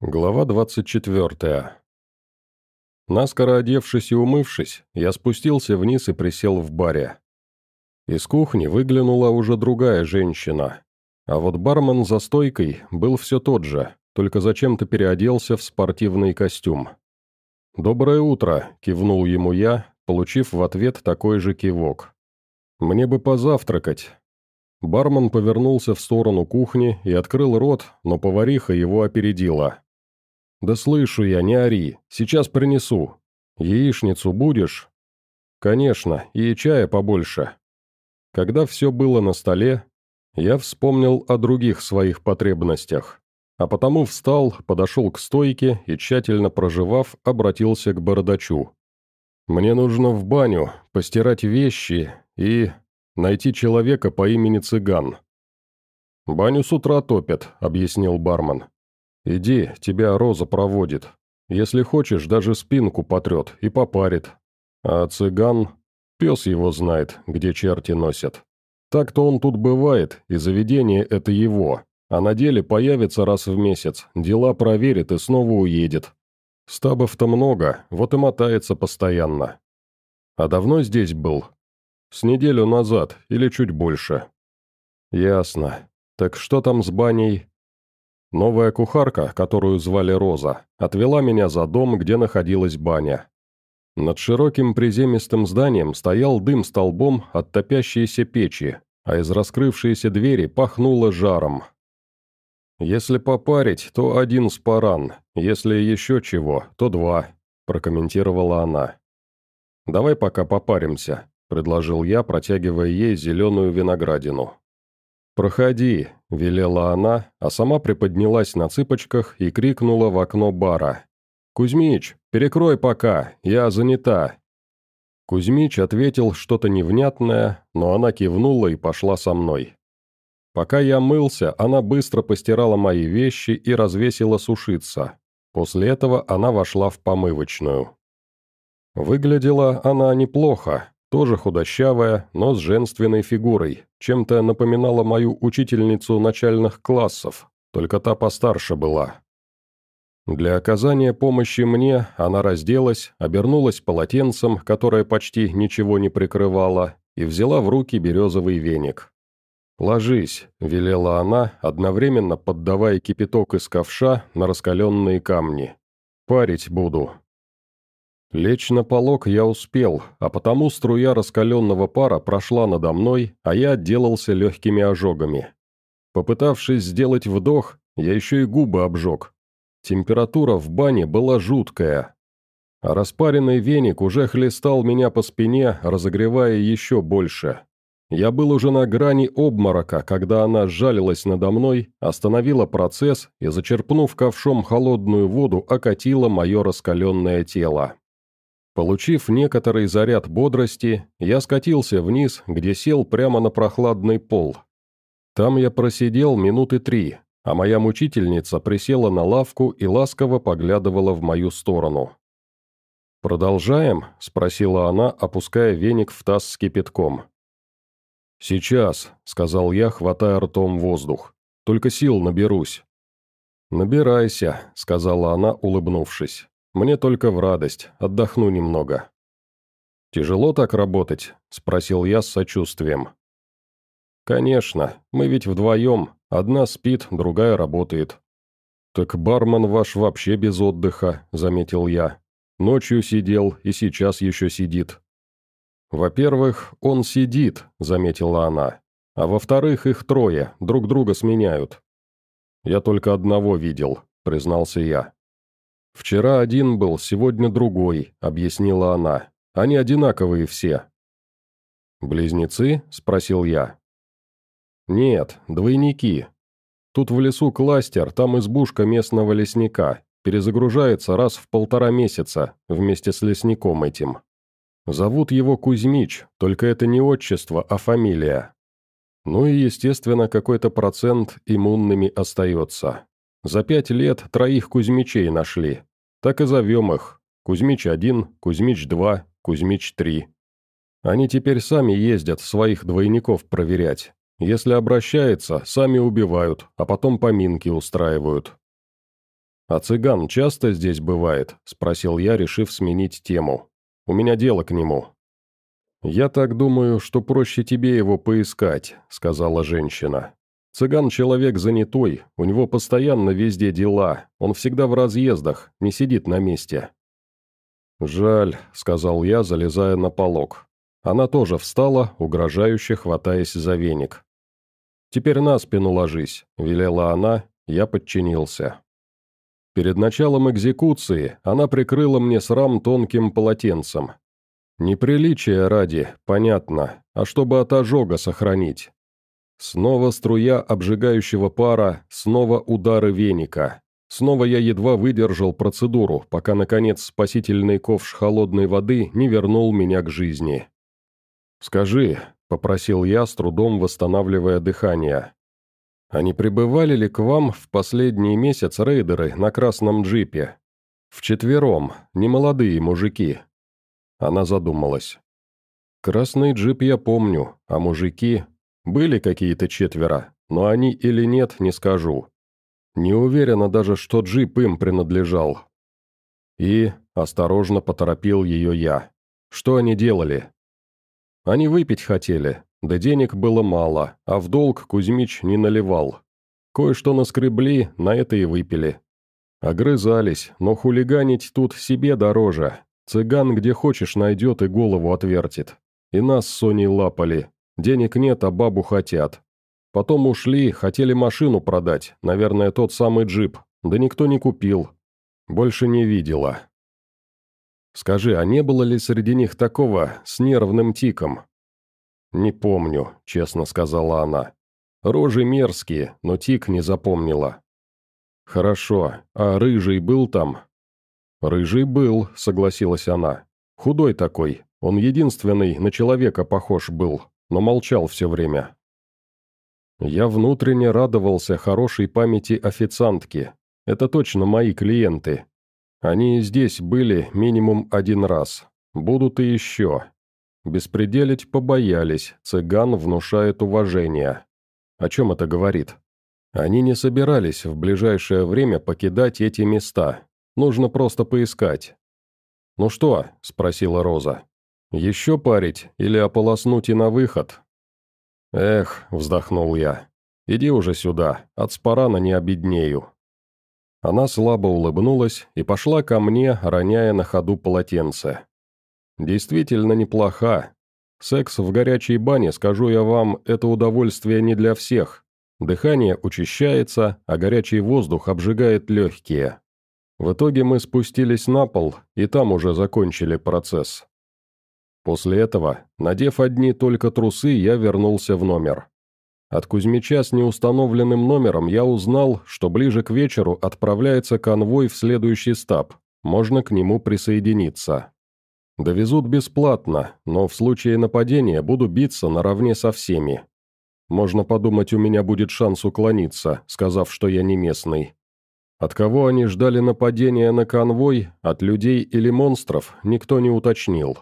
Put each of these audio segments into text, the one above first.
Глава 24. Наскоро одевшись и умывшись, я спустился вниз и присел в баре. Из кухни выглянула уже другая женщина, а вот бармен за стойкой был все тот же, только зачем-то переоделся в спортивный костюм. «Доброе утро», — кивнул ему я, получив в ответ такой же кивок. «Мне бы позавтракать». Бармен повернулся в сторону кухни и открыл рот, но повариха его опередила. «Да слышу я, не ори. Сейчас принесу. Яичницу будешь?» «Конечно, и чая побольше». Когда все было на столе, я вспомнил о других своих потребностях, а потому встал, подошел к стойке и, тщательно проживав, обратился к бородачу. «Мне нужно в баню, постирать вещи и... найти человека по имени Цыган». «Баню с утра топят», — объяснил бармен. «Иди, тебя Роза проводит. Если хочешь, даже спинку потрет и попарит. А цыган... Пес его знает, где черти носят. Так-то он тут бывает, и заведение это его. А на деле появится раз в месяц, дела проверит и снова уедет. Стабов-то много, вот и мотается постоянно. А давно здесь был? С неделю назад, или чуть больше. Ясно. Так что там с баней? Новая кухарка, которую звали Роза, отвела меня за дом, где находилась баня. Над широким приземистым зданием стоял дым столбом от топящейся печи, а из раскрывшейся двери пахнуло жаром. «Если попарить, то один спаран, если еще чего, то два», – прокомментировала она. «Давай пока попаримся», – предложил я, протягивая ей зеленую виноградину. «Проходи», — велела она, а сама приподнялась на цыпочках и крикнула в окно бара. «Кузьмич, перекрой пока, я занята». Кузьмич ответил что-то невнятное, но она кивнула и пошла со мной. Пока я мылся, она быстро постирала мои вещи и развесила сушиться. После этого она вошла в помывочную. Выглядела она неплохо, тоже худощавая, но с женственной фигурой, чем-то напоминала мою учительницу начальных классов, только та постарше была. Для оказания помощи мне она разделась, обернулась полотенцем, которое почти ничего не прикрывало, и взяла в руки березовый веник. «Ложись», — велела она, одновременно поддавая кипяток из ковша на раскаленные камни. «Парить буду». Лечь на полок я успел, а потому струя раскаленного пара прошла надо мной, а я отделался легкими ожогами. Попытавшись сделать вдох, я еще и губы обжег. Температура в бане была жуткая. А распаренный веник уже хлестал меня по спине, разогревая еще больше. Я был уже на грани обморока, когда она сжалилась надо мной, остановила процесс и, зачерпнув ковшом холодную воду, окатила мое раскаленное тело. Получив некоторый заряд бодрости, я скатился вниз, где сел прямо на прохладный пол. Там я просидел минуты три, а моя мучительница присела на лавку и ласково поглядывала в мою сторону. «Продолжаем?» – спросила она, опуская веник в таз с кипятком. «Сейчас», – сказал я, хватая ртом воздух. «Только сил наберусь». «Набирайся», – сказала она, улыбнувшись. Мне только в радость, отдохну немного». «Тяжело так работать?» – спросил я с сочувствием. «Конечно, мы ведь вдвоем, одна спит, другая работает». «Так бармен ваш вообще без отдыха», – заметил я. «Ночью сидел и сейчас еще сидит». «Во-первых, он сидит», – заметила она. «А во-вторых, их трое, друг друга сменяют». «Я только одного видел», – признался я. «Вчера один был, сегодня другой», — объяснила она. «Они одинаковые все». «Близнецы?» — спросил я. «Нет, двойники. Тут в лесу кластер, там избушка местного лесника. Перезагружается раз в полтора месяца вместе с лесником этим. Зовут его Кузьмич, только это не отчество, а фамилия. Ну и, естественно, какой-то процент иммунными остается. За пять лет троих Кузьмичей нашли. Так и зовем их. Кузьмич-1, Кузьмич-2, Кузьмич-3. Они теперь сами ездят своих двойников проверять. Если обращается, сами убивают, а потом поминки устраивают. «А цыган часто здесь бывает?» – спросил я, решив сменить тему. «У меня дело к нему». «Я так думаю, что проще тебе его поискать», – сказала женщина. «Цыган человек занятой, у него постоянно везде дела, он всегда в разъездах, не сидит на месте». «Жаль», – сказал я, залезая на полог. Она тоже встала, угрожающе хватаясь за веник. «Теперь на спину ложись», – велела она, я подчинился. Перед началом экзекуции она прикрыла мне срам тонким полотенцем. Неприличие ради, понятно, а чтобы от ожога сохранить. Снова струя обжигающего пара, снова удары веника. Снова я едва выдержал процедуру, пока, наконец, спасительный ковш холодной воды не вернул меня к жизни. «Скажи», — попросил я, с трудом восстанавливая дыхание, «а не прибывали ли к вам в последний месяц рейдеры на красном джипе? Вчетвером, немолодые мужики». Она задумалась. «Красный джип я помню, а мужики? Были какие-то четверо, но они или нет, не скажу. Не уверена даже, что джип им принадлежал. И, осторожно поторопил ее я. Что они делали? Они выпить хотели, да денег было мало, а в долг Кузьмич не наливал. Кое-что наскребли, на это и выпили. Огрызались, но хулиганить тут себе дороже. Цыган где хочешь найдет и голову отвертит. И нас с Соней лапали. Денег нет, а бабу хотят. Потом ушли, хотели машину продать, наверное, тот самый джип, да никто не купил. Больше не видела. Скажи, а не было ли среди них такого с нервным тиком? Не помню, честно сказала она. Рожи мерзкие, но тик не запомнила. Хорошо, а рыжий был там? Рыжий был, согласилась она. Худой такой, он единственный на человека похож был, но молчал все время. Я внутренне радовался хорошей памяти официантки. Это точно мои клиенты. Они здесь были минимум один раз. Будут и еще. Беспределить побоялись, цыган внушает уважение. О чем это говорит? Они не собирались в ближайшее время покидать эти места. Нужно просто поискать. «Ну что?» – спросила Роза. «Еще парить или ополоснуть и на выход?» «Эх», — вздохнул я, — «иди уже сюда, от спарана не обеднею». Она слабо улыбнулась и пошла ко мне, роняя на ходу полотенце. «Действительно неплоха. Секс в горячей бане, скажу я вам, это удовольствие не для всех. Дыхание учащается, а горячий воздух обжигает легкие. В итоге мы спустились на пол, и там уже закончили процесс. После этого, надев одни только трусы, я вернулся в номер. От Кузьмича с неустановленным номером я узнал, что ближе к вечеру отправляется конвой в следующий стаб, можно к нему присоединиться. Довезут бесплатно, но в случае нападения буду биться наравне со всеми. Можно подумать, у меня будет шанс уклониться, сказав, что я не местный. От кого они ждали нападения на конвой, от людей или монстров, никто не уточнил.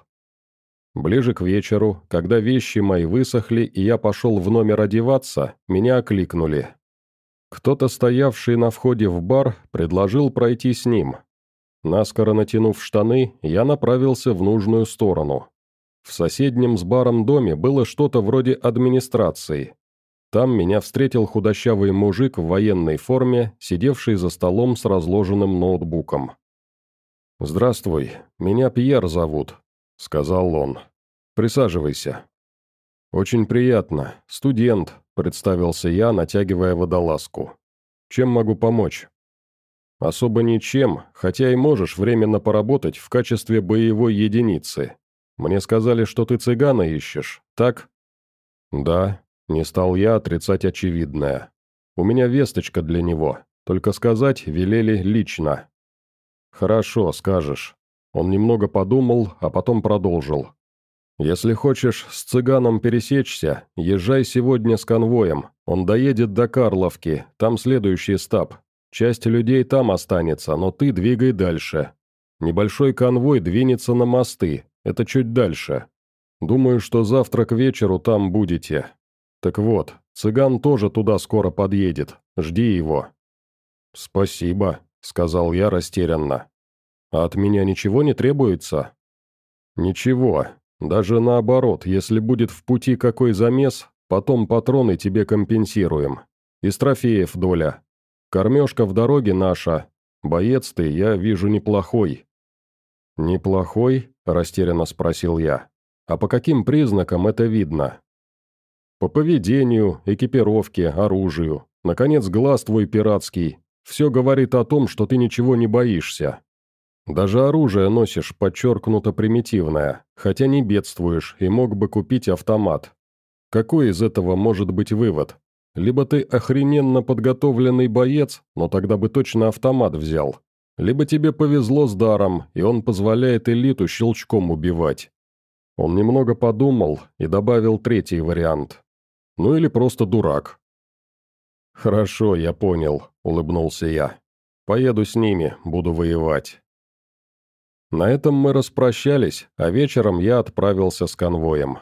Ближе к вечеру, когда вещи мои высохли и я пошел в номер одеваться, меня окликнули. Кто-то, стоявший на входе в бар, предложил пройти с ним. Наскоро натянув штаны, я направился в нужную сторону. В соседнем с баром доме было что-то вроде администрации. Там меня встретил худощавый мужик в военной форме, сидевший за столом с разложенным ноутбуком. «Здравствуй, меня Пьер зовут», — сказал он. «Присаживайся». «Очень приятно. Студент», — представился я, натягивая водолазку. «Чем могу помочь?» «Особо ничем, хотя и можешь временно поработать в качестве боевой единицы. Мне сказали, что ты цыгана ищешь, так?» «Да», — не стал я отрицать очевидное. «У меня весточка для него, только сказать велели лично». «Хорошо, скажешь». Он немного подумал, а потом продолжил. «Если хочешь с цыганом пересечься, езжай сегодня с конвоем. Он доедет до Карловки, там следующий стаб. Часть людей там останется, но ты двигай дальше. Небольшой конвой двинется на мосты, это чуть дальше. Думаю, что завтра к вечеру там будете. Так вот, цыган тоже туда скоро подъедет, жди его». «Спасибо», сказал я растерянно. «А от меня ничего не требуется?» «Ничего. Даже наоборот, если будет в пути какой замес, потом патроны тебе компенсируем. Из трофеев доля. Кормежка в дороге наша. Боец ты, я вижу, неплохой». «Неплохой?» – растерянно спросил я. «А по каким признакам это видно?» «По поведению, экипировке, оружию. Наконец, глаз твой пиратский. Все говорит о том, что ты ничего не боишься. Даже оружие носишь подчеркнуто примитивное, хотя не бедствуешь и мог бы купить автомат. Какой из этого может быть вывод? Либо ты охрененно подготовленный боец, но тогда бы точно автомат взял. Либо тебе повезло с даром, и он позволяет элиту щелчком убивать. Он немного подумал и добавил третий вариант. Ну или просто дурак. «Хорошо, я понял», — улыбнулся я. «Поеду с ними, буду воевать». На этом мы распрощались, а вечером я отправился с конвоем.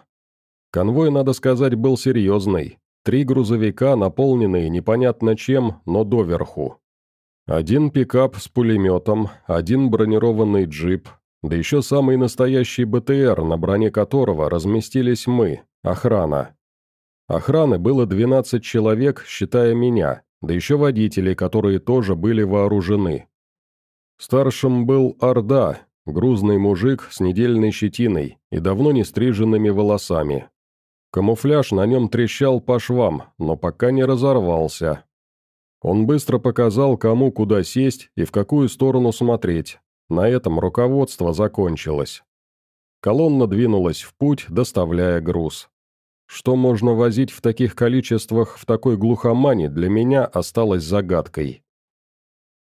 Конвой, надо сказать, был серьезный. Три грузовика, наполненные непонятно чем, но доверху. Один пикап с пулеметом, один бронированный джип, да еще самый настоящий БТР, на броне которого разместились мы, охрана. Охраны было 12 человек, считая меня, да еще водители, которые тоже были вооружены. Старшим был Орда, Грузный мужик с недельной щетиной и давно не стриженными волосами. Камуфляж на нем трещал по швам, но пока не разорвался. Он быстро показал, кому куда сесть и в какую сторону смотреть. На этом руководство закончилось. Колонна двинулась в путь, доставляя груз. Что можно возить в таких количествах в такой глухомане, для меня осталось загадкой.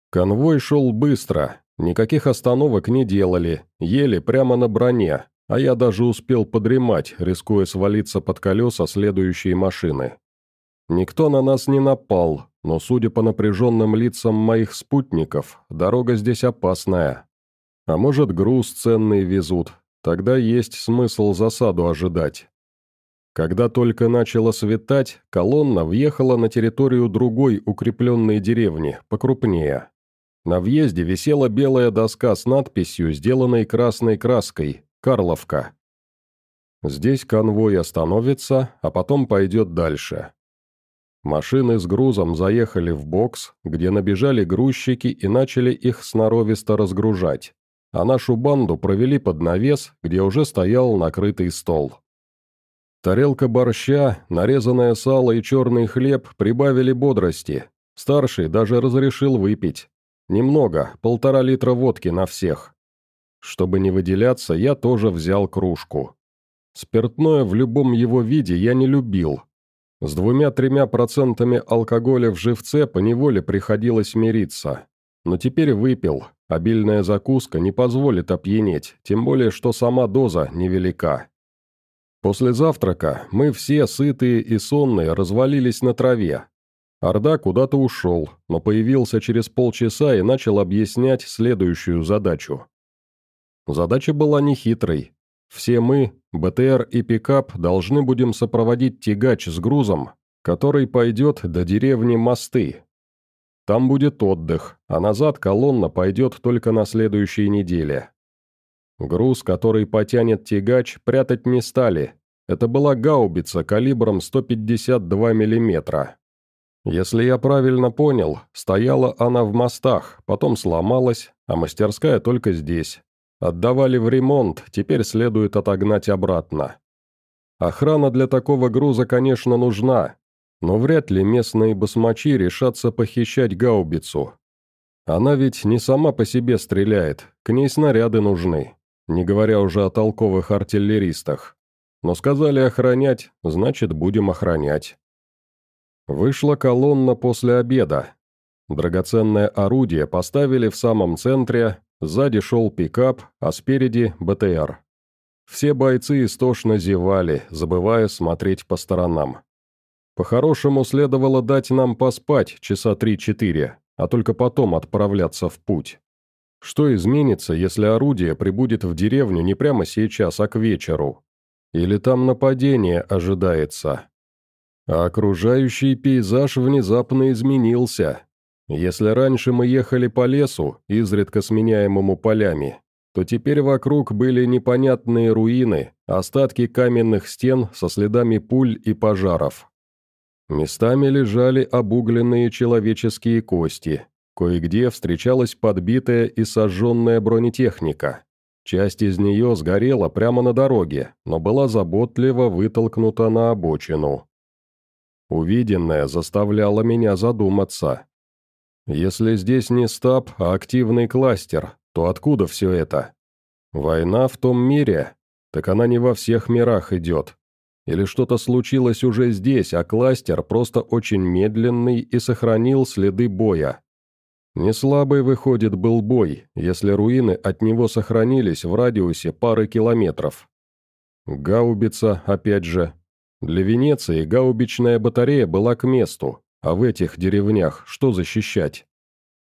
Конвой шел быстро, Никаких остановок не делали, ели прямо на броне, а я даже успел подремать, рискуя свалиться под колеса следующей машины. Никто на нас не напал, но, судя по напряженным лицам моих спутников, дорога здесь опасная. А может, груз ценный везут, тогда есть смысл засаду ожидать. Когда только начало светать, колонна въехала на территорию другой укрепленной деревни, покрупнее. На въезде висела белая доска с надписью, сделанной красной краской «Карловка». Здесь конвой остановится, а потом пойдет дальше. Машины с грузом заехали в бокс, где набежали грузчики и начали их сноровисто разгружать, а нашу банду провели под навес, где уже стоял накрытый стол. Тарелка борща, нарезанное сало и черный хлеб прибавили бодрости. Старший даже разрешил выпить. Немного, полтора литра водки на всех. Чтобы не выделяться, я тоже взял кружку. Спиртное в любом его виде я не любил. С двумя-тремя процентами алкоголя в живце поневоле приходилось мириться. Но теперь выпил, обильная закуска не позволит опьянеть, тем более, что сама доза невелика. После завтрака мы все, сытые и сонные, развалились на траве, Орда куда-то ушел, но появился через полчаса и начал объяснять следующую задачу. Задача была нехитрой. Все мы, БТР и пикап, должны будем сопроводить тягач с грузом, который пойдет до деревни Мосты. Там будет отдых, а назад колонна пойдет только на следующей неделе. Груз, который потянет тягач, прятать не стали. Это была гаубица калибром 152 миллиметра. Если я правильно понял, стояла она в мостах, потом сломалась, а мастерская только здесь. Отдавали в ремонт, теперь следует отогнать обратно. Охрана для такого груза, конечно, нужна, но вряд ли местные басмачи решатся похищать гаубицу. Она ведь не сама по себе стреляет, к ней снаряды нужны, не говоря уже о толковых артиллеристах. Но сказали охранять, значит, будем охранять. Вышла колонна после обеда. Драгоценное орудие поставили в самом центре, сзади шел пикап, а спереди – БТР. Все бойцы истошно зевали, забывая смотреть по сторонам. По-хорошему следовало дать нам поспать часа три-четыре, а только потом отправляться в путь. Что изменится, если орудие прибудет в деревню не прямо сейчас, а к вечеру? Или там нападение ожидается? А окружающий пейзаж внезапно изменился. Если раньше мы ехали по лесу, изредка сменяемому полями, то теперь вокруг были непонятные руины, остатки каменных стен со следами пуль и пожаров. Местами лежали обугленные человеческие кости, кое-где встречалась подбитая и сожженная бронетехника. Часть из нее сгорела прямо на дороге, но была заботливо вытолкнута на обочину. Увиденное заставляло меня задуматься. Если здесь не стаб, а активный кластер, то откуда все это? Война в том мире? Так она не во всех мирах идет. Или что-то случилось уже здесь, а кластер просто очень медленный и сохранил следы боя. Не слабый, выходит, был бой, если руины от него сохранились в радиусе пары километров. Гаубица, опять же. Для Венеции гаубичная батарея была к месту, а в этих деревнях что защищать?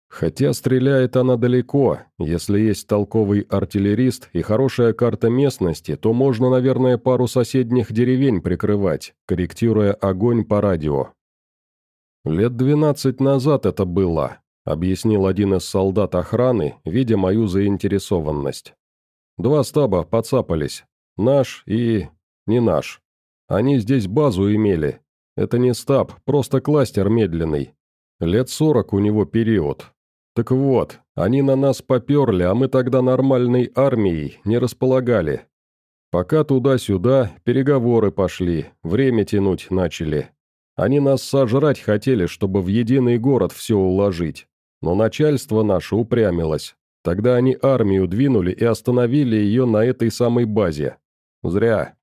Хотя стреляет она далеко, если есть толковый артиллерист и хорошая карта местности, то можно, наверное, пару соседних деревень прикрывать, корректируя огонь по радио. «Лет двенадцать назад это было», — объяснил один из солдат охраны, видя мою заинтересованность. «Два стаба подцапались. Наш и... не наш. Они здесь базу имели, это не стаб, просто кластер медленный. Лет сорок у него период. Так вот, они на нас поперли, а мы тогда нормальной армией не располагали. Пока туда-сюда переговоры пошли, время тянуть начали. Они нас сожрать хотели, чтобы в единый город все уложить. Но начальство наше упрямилось. Тогда они армию двинули и остановили ее на этой самой базе. Зря.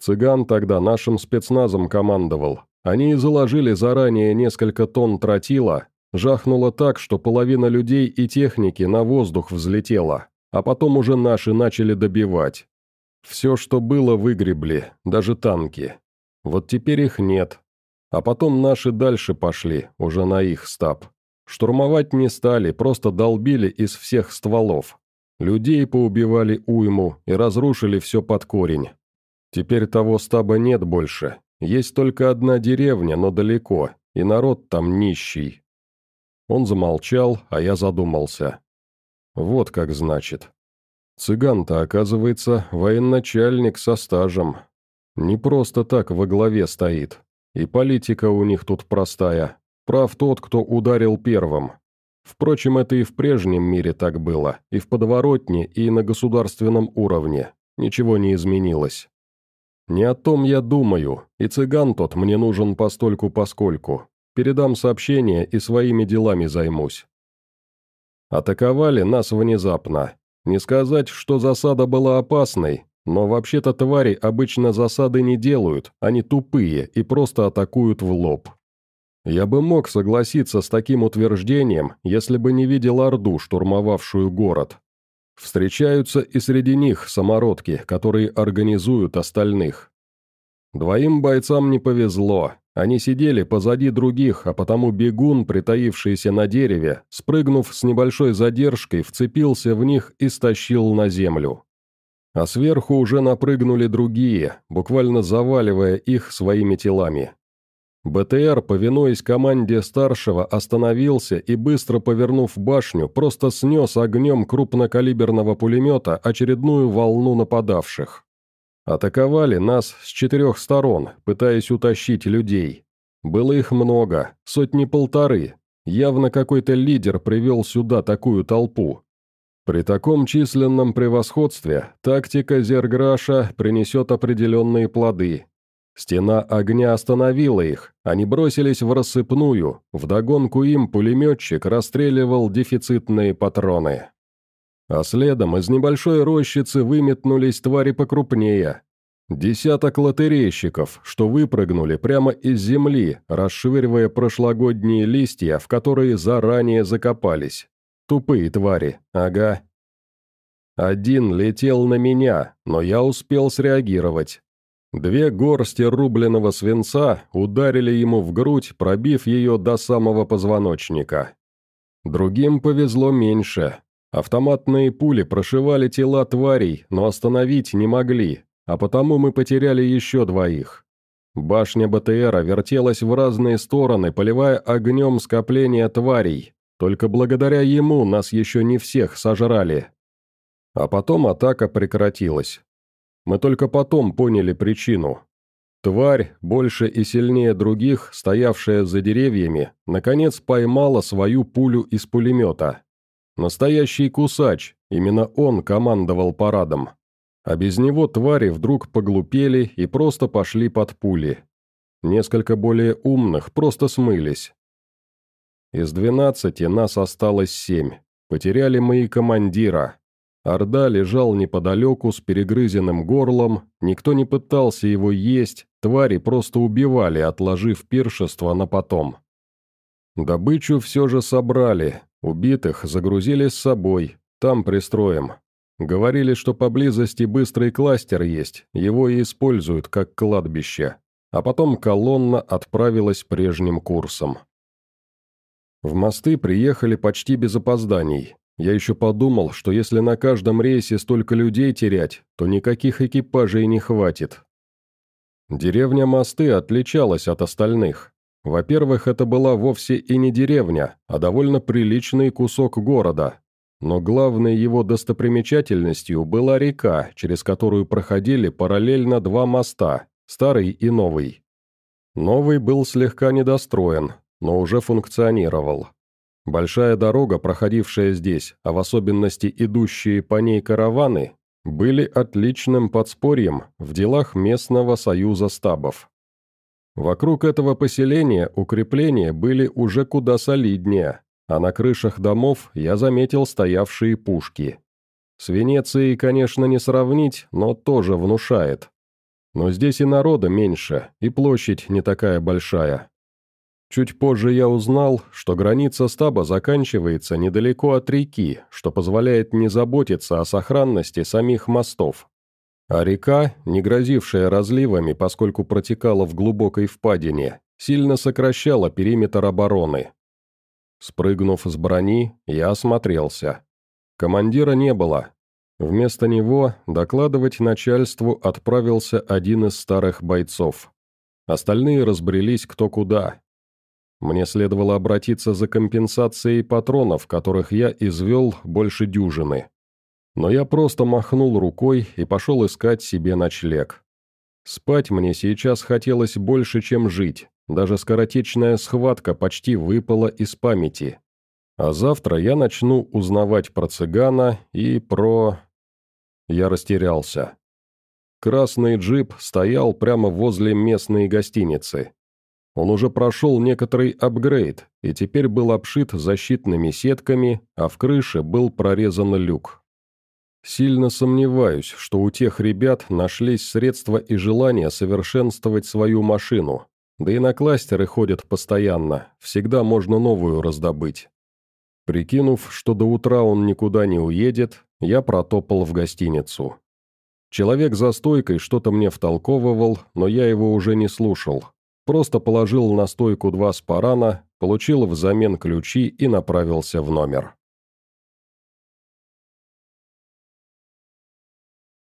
Цыган тогда нашим спецназом командовал, они заложили заранее несколько тонн тротила, жахнуло так, что половина людей и техники на воздух взлетела, а потом уже наши начали добивать. Все, что было, выгребли, даже танки. Вот теперь их нет. А потом наши дальше пошли, уже на их стаб. Штурмовать не стали, просто долбили из всех стволов. Людей поубивали уйму и разрушили все под корень. Теперь того стаба нет больше, есть только одна деревня, но далеко, и народ там нищий». Он замолчал, а я задумался. «Вот как значит. Цыган-то, оказывается, военачальник со стажем. Не просто так во главе стоит. И политика у них тут простая. Прав тот, кто ударил первым. Впрочем, это и в прежнем мире так было, и в подворотне, и на государственном уровне. Ничего не изменилось. «Не о том я думаю, и цыган тот мне нужен постольку-поскольку. Передам сообщение и своими делами займусь». Атаковали нас внезапно. Не сказать, что засада была опасной, но вообще-то твари обычно засады не делают, они тупые и просто атакуют в лоб. Я бы мог согласиться с таким утверждением, если бы не видел Орду, штурмовавшую город. Встречаются и среди них самородки, которые организуют остальных. Двоим бойцам не повезло. Они сидели позади других, а потому бегун, притаившийся на дереве, спрыгнув с небольшой задержкой, вцепился в них и стащил на землю. А сверху уже напрыгнули другие, буквально заваливая их своими телами. БТР, повинуясь команде старшего, остановился и, быстро повернув башню, просто снес огнем крупнокалиберного пулемета очередную волну нападавших. Атаковали нас с четырех сторон, пытаясь утащить людей. Было их много, сотни-полторы. Явно какой-то лидер привел сюда такую толпу. При таком численном превосходстве тактика Зерграша принесет определенные плоды, Стена огня остановила их, они бросились в рассыпную, вдогонку им пулеметчик расстреливал дефицитные патроны. А следом из небольшой рощицы выметнулись твари покрупнее. Десяток лотерейщиков, что выпрыгнули прямо из земли, расшвыривая прошлогодние листья, в которые заранее закопались. Тупые твари, ага. Один летел на меня, но я успел среагировать. Две горсти рубленого свинца ударили ему в грудь, пробив ее до самого позвоночника. Другим повезло меньше. Автоматные пули прошивали тела тварей, но остановить не могли, а потому мы потеряли еще двоих. Башня БТРа вертелась в разные стороны, поливая огнем скопления тварей. Только благодаря ему нас еще не всех сожрали. А потом атака прекратилась. Мы только потом поняли причину. Тварь, больше и сильнее других, стоявшая за деревьями, наконец поймала свою пулю из пулемета. Настоящий кусач, именно он командовал парадом. А без него твари вдруг поглупели и просто пошли под пули. Несколько более умных просто смылись. Из двенадцати нас осталось семь. Потеряли мы и командира. Орда лежал неподалеку с перегрызенным горлом, никто не пытался его есть, твари просто убивали, отложив пиршество на потом. Добычу все же собрали, убитых загрузили с собой, там пристроим. Говорили, что поблизости быстрый кластер есть, его и используют как кладбище. А потом колонна отправилась прежним курсом. В мосты приехали почти без опозданий. Я еще подумал, что если на каждом рейсе столько людей терять, то никаких экипажей не хватит. Деревня Мосты отличалась от остальных. Во-первых, это была вовсе и не деревня, а довольно приличный кусок города. Но главной его достопримечательностью была река, через которую проходили параллельно два моста, старый и новый. Новый был слегка недостроен, но уже функционировал. Большая дорога, проходившая здесь, а в особенности идущие по ней караваны, были отличным подспорьем в делах местного союза стабов. Вокруг этого поселения укрепления были уже куда солиднее, а на крышах домов я заметил стоявшие пушки. С Венецией, конечно, не сравнить, но тоже внушает. Но здесь и народа меньше, и площадь не такая большая. Чуть позже я узнал, что граница стаба заканчивается недалеко от реки, что позволяет не заботиться о сохранности самих мостов. А река, не грозившая разливами, поскольку протекала в глубокой впадине, сильно сокращала периметр обороны. Спрыгнув с брони, я осмотрелся. Командира не было. Вместо него докладывать начальству отправился один из старых бойцов. Остальные разбрелись кто куда, мне следовало обратиться за компенсацией патронов, которых я извел больше дюжины. Но я просто махнул рукой и пошел искать себе ночлег. Спать мне сейчас хотелось больше, чем жить, даже скоротечная схватка почти выпала из памяти. А завтра я начну узнавать про цыгана и про... Я растерялся. Красный джип стоял прямо возле местной гостиницы. Он уже прошел некоторый апгрейд и теперь был обшит защитными сетками, а в крыше был прорезан люк. Сильно сомневаюсь, что у тех ребят нашлись средства и желание совершенствовать свою машину. Да и на кластеры ходят постоянно, всегда можно новую раздобыть. Прикинув, что до утра он никуда не уедет, я протопал в гостиницу. Человек за стойкой что-то мне втолковывал, но я его уже не слушал. Просто положил на стойку два спарана, получил взамен ключи и направился в номер.